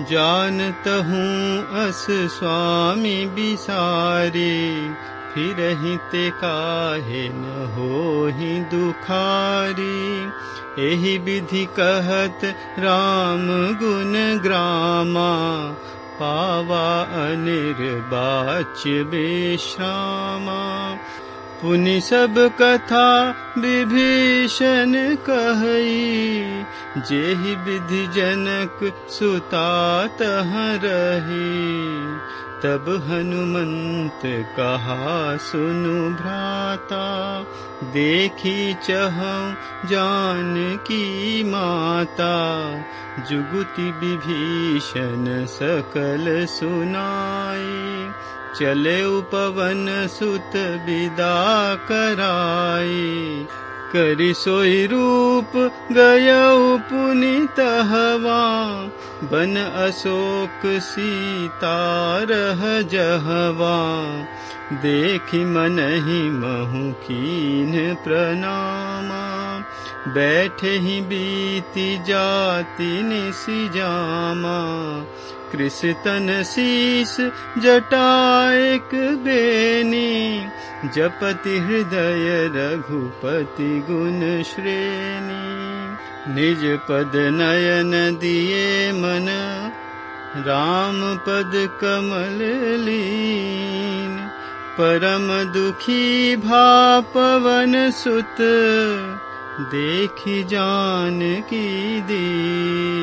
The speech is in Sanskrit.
जानत हूँ अस स्वामी बिसारे फिर ते काहे न हो ही दुखारी। एहि विधि कहत राम गुण अनिर्बाच विश्रामा पुनि सब कथा विभीषण कही जेहि विधि जनक सुता तह रही। तब हनुमंत कहा सुनु भ्राता देखी चह माता। जुगुति विभीषण सकल सुनाई चले उपवन सुत विदा कराई। करि सोई रूप गय पुनित हवा। बन अशोक सीता रह जहवा। देखि मन ही महु कीन प्रणामा। बैठे ही बीती जाति निसी जामा कृषतन शीस जटाएक बेनी जपति हृदय रघुपति गुण श्रेणी। निज पद नयन दिए मन राम पद कमल लीन। परम दुखी भा पवन सुत देखी जान की दी